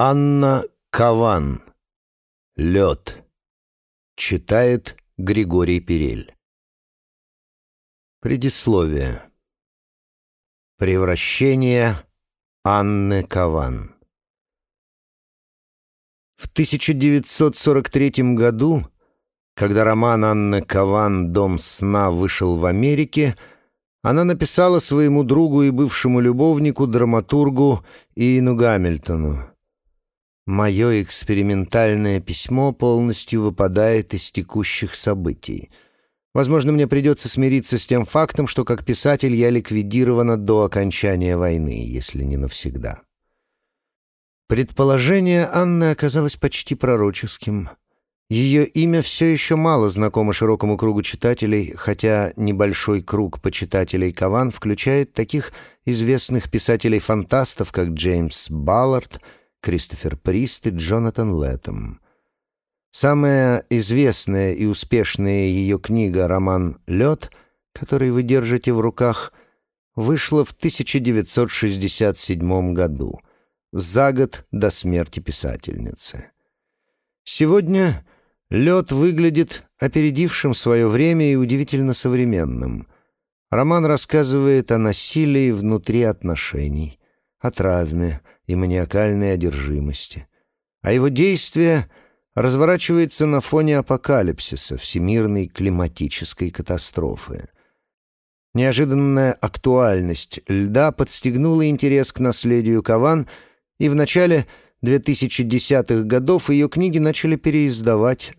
Анна Каван. Лед. Читает Григорий Перель. Предисловие. Превращение Анны Каван. В 1943 году, когда роман Анны Каван «Дом сна» вышел в Америке, она написала своему другу и бывшему любовнику, драматургу Иену Гамильтону. Мое экспериментальное письмо полностью выпадает из текущих событий. Возможно, мне придется смириться с тем фактом, что как писатель я ликвидирована до окончания войны, если не навсегда. Предположение Анны оказалось почти пророческим. Ее имя все еще мало знакомо широкому кругу читателей, хотя небольшой круг почитателей Каван включает таких известных писателей-фантастов, как Джеймс Баллард — Кристофер Прист и Джонатан Лэттем. Самая известная и успешная ее книга, роман «Лед», который вы держите в руках, вышла в 1967 году, за год до смерти писательницы. Сегодня «Лед» выглядит опередившим свое время и удивительно современным. Роман рассказывает о насилии внутри отношений, о травме, и маниакальной одержимости. А его действие разворачивается на фоне апокалипсиса, всемирной климатической катастрофы. Неожиданная актуальность льда подстегнула интерес к наследию Каван, и в начале 2010-х годов ее книги начали переиздавать.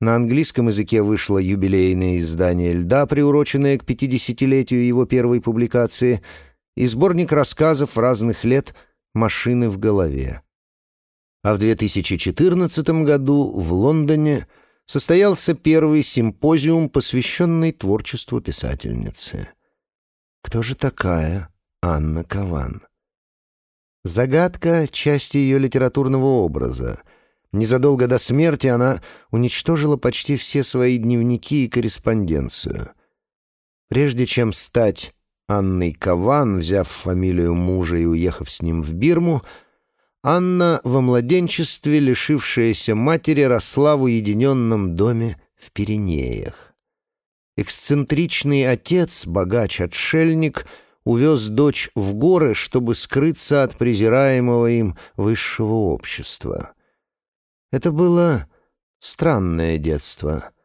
На английском языке вышло юбилейное издание «Льда», приуроченное к 50-летию его первой публикации, и сборник рассказов разных лет – машины в голове. А в 2014 году в Лондоне состоялся первый симпозиум, посвященный творчеству писательницы. Кто же такая Анна Каван? Загадка — части ее литературного образа. Незадолго до смерти она уничтожила почти все свои дневники и корреспонденцию. Прежде чем стать Анной Каван, взяв фамилию мужа и уехав с ним в Бирму, Анна во младенчестве, лишившаяся матери, росла в уединенном доме в Пиренеях. Эксцентричный отец, богач-отшельник, увез дочь в горы, чтобы скрыться от презираемого им высшего общества. Это было странное детство —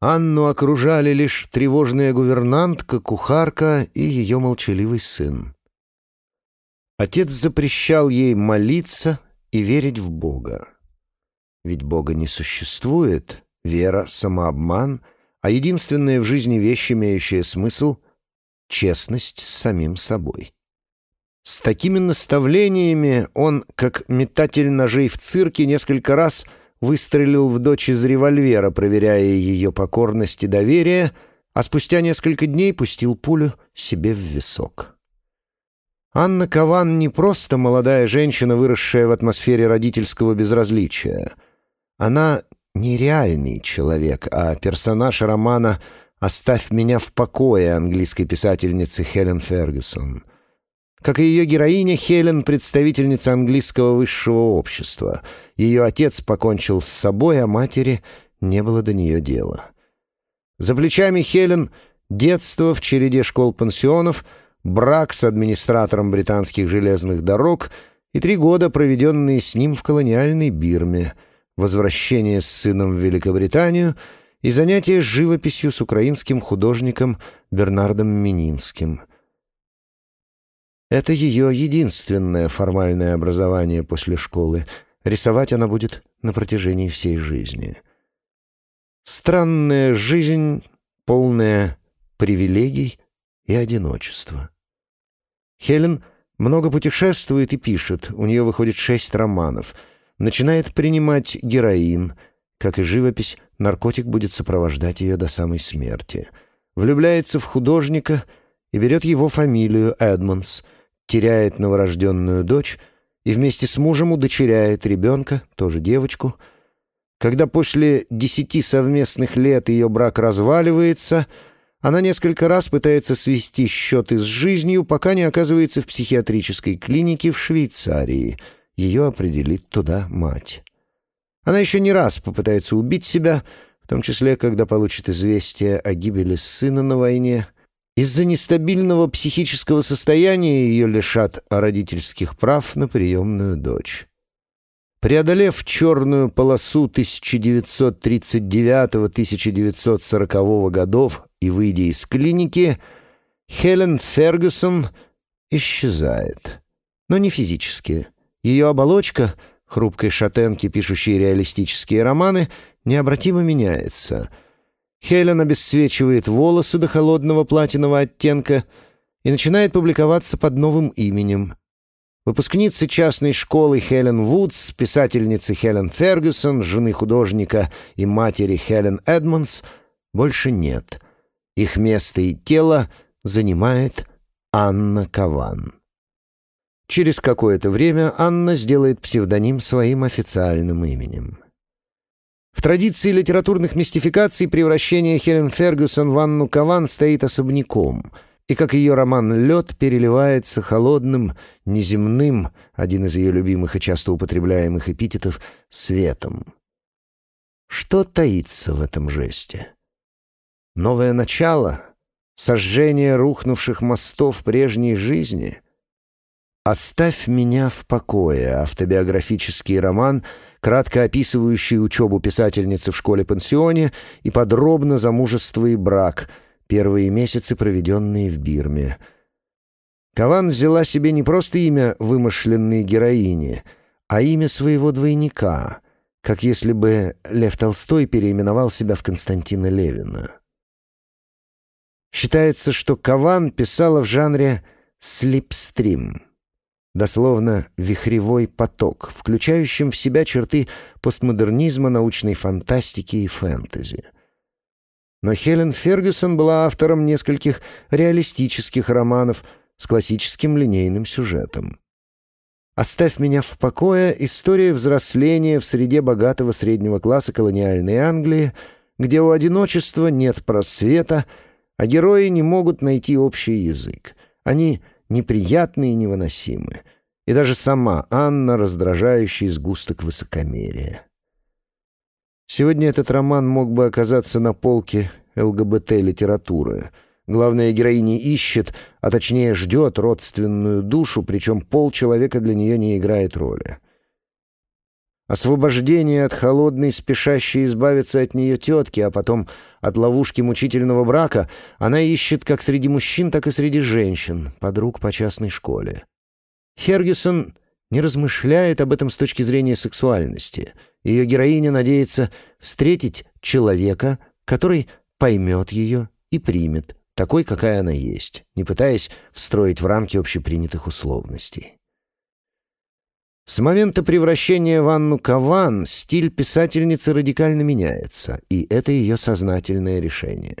Анну окружали лишь тревожная гувернантка, кухарка и ее молчаливый сын. Отец запрещал ей молиться и верить в Бога. Ведь Бога не существует, вера — самообман, а единственная в жизни вещь, имеющая смысл — честность с самим собой. С такими наставлениями он, как метатель ножей в цирке, несколько раз — выстрелил в дочь из револьвера, проверяя ее покорность и доверие, а спустя несколько дней пустил пулю себе в висок. Анна Каван не просто молодая женщина, выросшая в атмосфере родительского безразличия. Она нереальный человек, а персонаж романа «Оставь меня в покое» английской писательницы Хелен Фергюсон. Как и ее героиня, Хелен — представительница английского высшего общества. Ее отец покончил с собой, а матери не было до нее дела. За плечами Хелен — детство в череде школ-пансионов, брак с администратором британских железных дорог и три года, проведенные с ним в колониальной Бирме, возвращение с сыном в Великобританию и занятия живописью с украинским художником Бернардом Мининским — это ее единственное формальное образование после школы. Рисовать она будет на протяжении всей жизни. Странная жизнь, полная привилегий и одиночества. Хелен много путешествует и пишет, у нее выходит шесть романов. Начинает принимать героин. Как и живопись, наркотик будет сопровождать ее до самой смерти. Влюбляется в художника и берет его фамилию Эдмонс — теряет новорожденную дочь и вместе с мужем удочеряет ребенка, тоже девочку. Когда после десяти совместных лет ее брак разваливается, она несколько раз пытается свести счеты с жизнью, пока не оказывается в психиатрической клинике в Швейцарии. ее определит туда мать. Она еще не раз попытается убить себя, в том числе, когда получит известие о гибели сына на войне. Из-за нестабильного психического состояния ее лишат родительских прав на приемную дочь. Преодолев черную полосу 1939-1940 годов и выйдя из клиники, Хелен Фергюсон исчезает. Но не физически. Ее оболочка, хрупкой шатенки, пишущей реалистические романы, необратимо меняется. Хелен обесцвечивает волосы до холодного платинового оттенка и начинает публиковаться под новым именем — Выпускницы частной школы Хелен Вудс, писательницы Хелен Фергюсон, жены художника и матери Хелен Эдмонс больше нет. Их место и тело занимает Анна Каван. Через какое-то время Анна сделает псевдоним своим официальным именем. В традиции литературных мистификаций превращение Хелен Фергюсон в Анну Каван стоит особняком — и как ее роман «Лед» переливается холодным, неземным, один из ее любимых и часто употребляемых эпитетов, светом. Что таится в этом жесте? Новое начало? Сожжение рухнувших мостов прежней жизни? «Оставь меня в покое» — автобиографический роман, кратко описывающий учебу писательницы в школе-пансионе и подробно замужество и брак — первые месяцы, проведенные в Бирме. Каван взяла себе не просто имя вымышленной героини, а имя своего двойника, как если бы Лев Толстой переименовал себя в Константина Левина. Считается, что Каван писала в жанре «слипстрим», дословно «вихревой поток», включающим в себя черты постмодернизма, научной фантастики и фэнтези — но Хелен Фергюсон была автором нескольких реалистических романов с классическим линейным сюжетом. «Оставь меня в покое» — история взросления в среде богатого среднего класса колониальной Англии, где у одиночества нет просвета, а герои не могут найти общий язык. Они неприятны и невыносимы. И даже сама Анна — раздражающий сгусток высокомерия. Сегодня этот роман мог бы оказаться на полке ЛГБТ-литературы. Главная героиня ищет, а точнее ждет родственную душу, причем пол человека для нее не играет роли. Освобождение от холодной, спешащей избавиться от нее тетки, а потом от ловушки мучительного брака, она ищет как среди мужчин, так и среди женщин, подруг по частной школе. Фергюсон не размышляет об этом с точки зрения сексуальности — ее героиня надеется встретить человека, который поймет ее и примет, такой, какая она есть, не пытаясь встроить в рамки общепринятых условностей. С момента превращения в Анну Каван стиль писательницы радикально меняется, и это ее сознательное решение.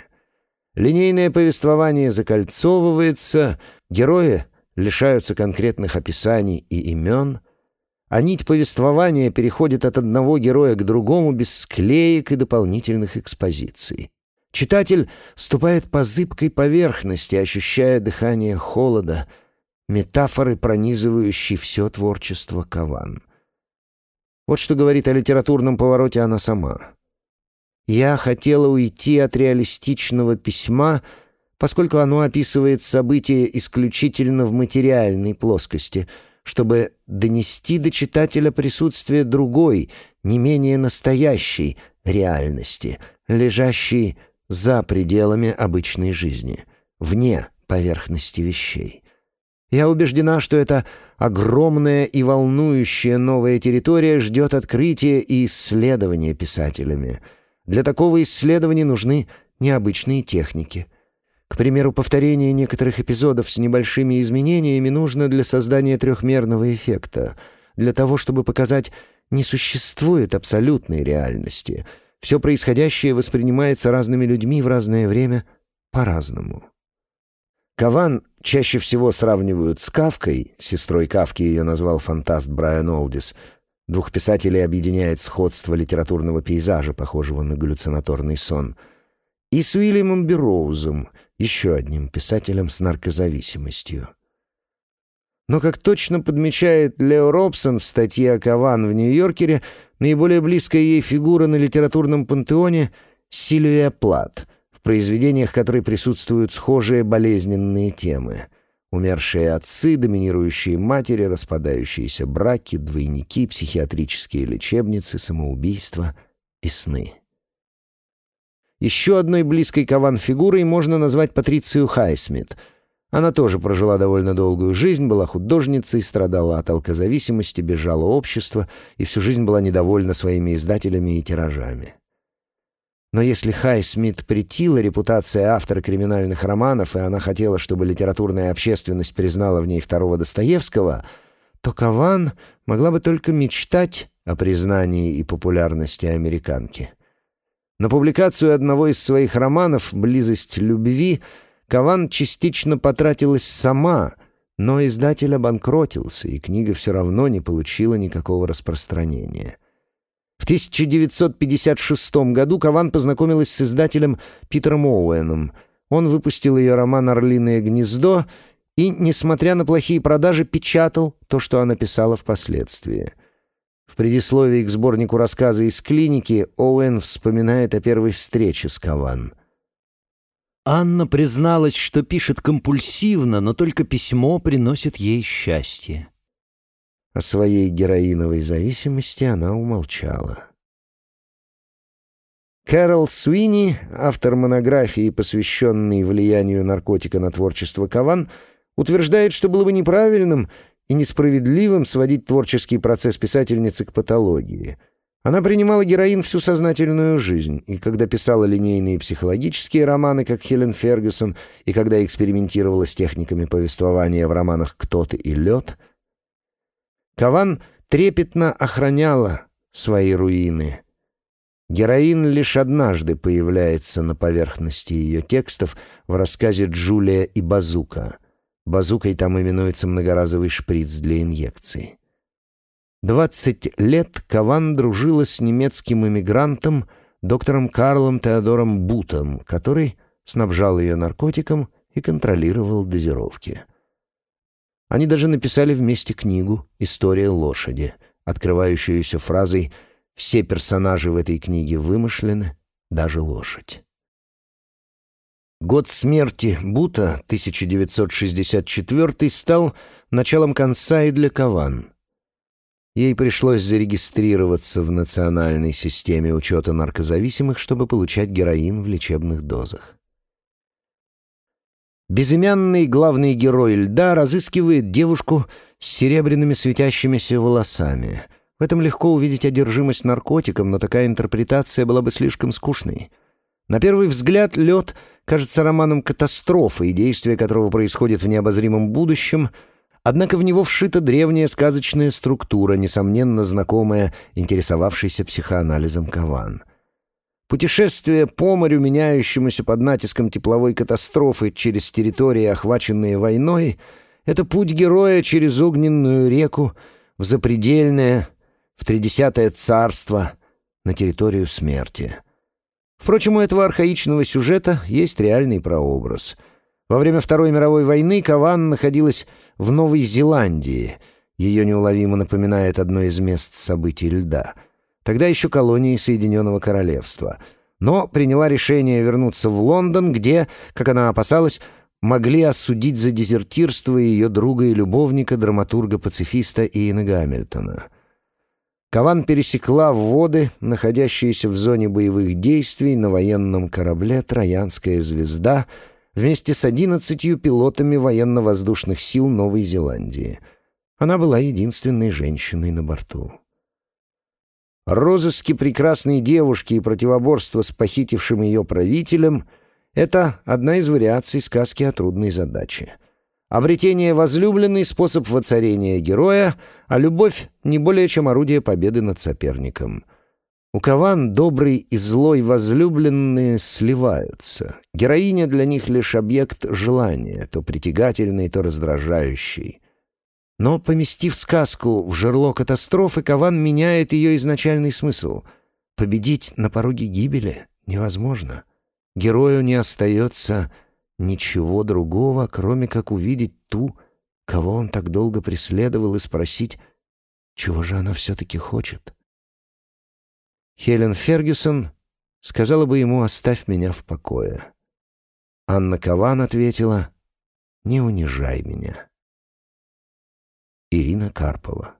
Линейное повествование закольцовывается, герои лишаются конкретных описаний и имен — а нить повествования переходит от одного героя к другому без склеек и дополнительных экспозиций. Читатель ступает по зыбкой поверхности, ощущая дыхание холода, метафоры, пронизывающие все творчество Каван. Вот что говорит о литературном повороте она сама. «Я хотела уйти от реалистичного письма», поскольку оно описывает события исключительно в материальной плоскости — чтобы донести до читателя присутствие другой, не менее настоящей реальности, лежащей за пределами обычной жизни, вне поверхности вещей. Я убеждена, что эта огромная и волнующая новая территория ждет открытия и исследования писателями. Для такого исследования нужны необычные техники — к примеру, повторение некоторых эпизодов с небольшими изменениями нужно для создания трехмерного эффекта, для того, чтобы показать, не существует абсолютной реальности. Все происходящее воспринимается разными людьми в разное время по-разному. Каван чаще всего сравнивают с Кавкой, сестрой Кавки ее назвал фантаст Брайан Олдис. Двух писателей объединяет сходство литературного пейзажа, похожего на галлюцинаторный сон, и с Уильямом Бероузом — еще одним писателем с наркозависимостью. Но, как точно подмечает Лео Робсон в статье о Каван в Нью-Йоркере, наиболее близкая ей фигура на литературном пантеоне — Сильвия Плат, в произведениях которой присутствуют схожие болезненные темы — Умершие отцы, доминирующие матери, распадающиеся браки, двойники, психиатрические лечебницы, самоубийства и сны. Еще одной близкой Каван фигурой можно назвать Патрицию Хайсмит. Она тоже прожила довольно долгую жизнь, была художницей, страдала от алкозависимости, бежала общества и всю жизнь была недовольна своими издателями и тиражами. Но если Хай Смит претила репутация автора криминальных романов, и она хотела, чтобы литературная общественность признала в ней второго Достоевского, то Каван могла бы только мечтать о признании и популярности американки. На публикацию одного из своих романов «Близость любви» Каван частично потратилась сама, но издатель обанкротился, и книга все равно не получила никакого распространения. В 1956 году Каван познакомилась с издателем Питером Оуэном. Он выпустил ее роман «Орлиное гнездо» и, несмотря на плохие продажи, печатал то, что она писала впоследствии. В предисловии к сборнику рассказа из клиники Оуэн вспоминает о первой встрече с Каван. Анна призналась, что пишет компульсивно, но только письмо приносит ей счастье. О своей героиновой зависимости она умолчала. Кэрол Суини, автор монографии, посвященной влиянию наркотика на творчество Каван, утверждает, что было бы неправильным и несправедливым сводить творческий процесс писательницы к патологии. Она принимала героин всю сознательную жизнь, и когда писала линейные психологические романы, как Хелен Фергюсон, и когда экспериментировала с техниками повествования в романах «Кто-то» и «Лед», Каван трепетно охраняла свои руины. Героин лишь однажды появляется на поверхности ее текстов в рассказе «Джулия и базука». Базукой там именуется многоразовый шприц для инъекции. Двадцать лет Каван дружила с немецким эмигрантом доктором Карлом Теодором Бутом, который снабжал ее наркотиком и контролировал дозировки. Они даже написали вместе книгу «История лошади», открывающуюся фразой «Все персонажи в этой книге вымышлены, даже лошадь». Год смерти Бута, 1964, стал началом конца и для Каван. Ей пришлось зарегистрироваться в национальной системе учета наркозависимых, чтобы получать героин в лечебных дозах. Безымянный главный герой льда разыскивает девушку с серебряными светящимися волосами. В этом легко увидеть одержимость наркотиком, но такая интерпретация была бы слишком скучной. На первый взгляд лед кажется романом катастрофы, и действие которого происходит в необозримом будущем, однако в него вшита древняя сказочная структура, несомненно знакомая интересовавшейся психоанализом Каван — Путешествие по морю, меняющемуся под натиском тепловой катастрофы через территории, охваченные войной, это путь героя через огненную реку в запредельное, в тридесятое царство, на территорию смерти. Впрочем, у этого архаичного сюжета есть реальный прообраз. Во время Второй мировой войны Каван находилась в Новой Зеландии. Ее неуловимо напоминает одно из мест событий льда — тогда еще колонии Соединенного Королевства, но приняла решение вернуться в Лондон, где, как она опасалась, могли осудить за дезертирство ее друга и любовника, драматурга-пацифиста Иена Гамильтона. Каван пересекла воды, находящиеся в зоне боевых действий на военном корабле «Троянская звезда» вместе с одиннадцатью пилотами военно-воздушных сил Новой Зеландии. Она была единственной женщиной на борту. Розыски прекрасной девушки и противоборство с похитившим ее правителем — это одна из вариаций сказки о трудной задаче. Обретение возлюбленный — способ воцарения героя, а любовь — не более чем орудие победы над соперником. У Каван добрый и злой возлюбленные сливаются. Героиня для них лишь объект желания, то притягательный, то раздражающий. Но, поместив сказку в жерло катастрофы, Каван меняет ее изначальный смысл. Победить на пороге гибели невозможно. Герою не остается ничего другого, кроме как увидеть ту, кого он так долго преследовал, и спросить, чего же она все-таки хочет. Хелен Фергюсон сказала бы ему «оставь меня в покое». Анна Каван ответила «не унижай меня». Ирина Карпова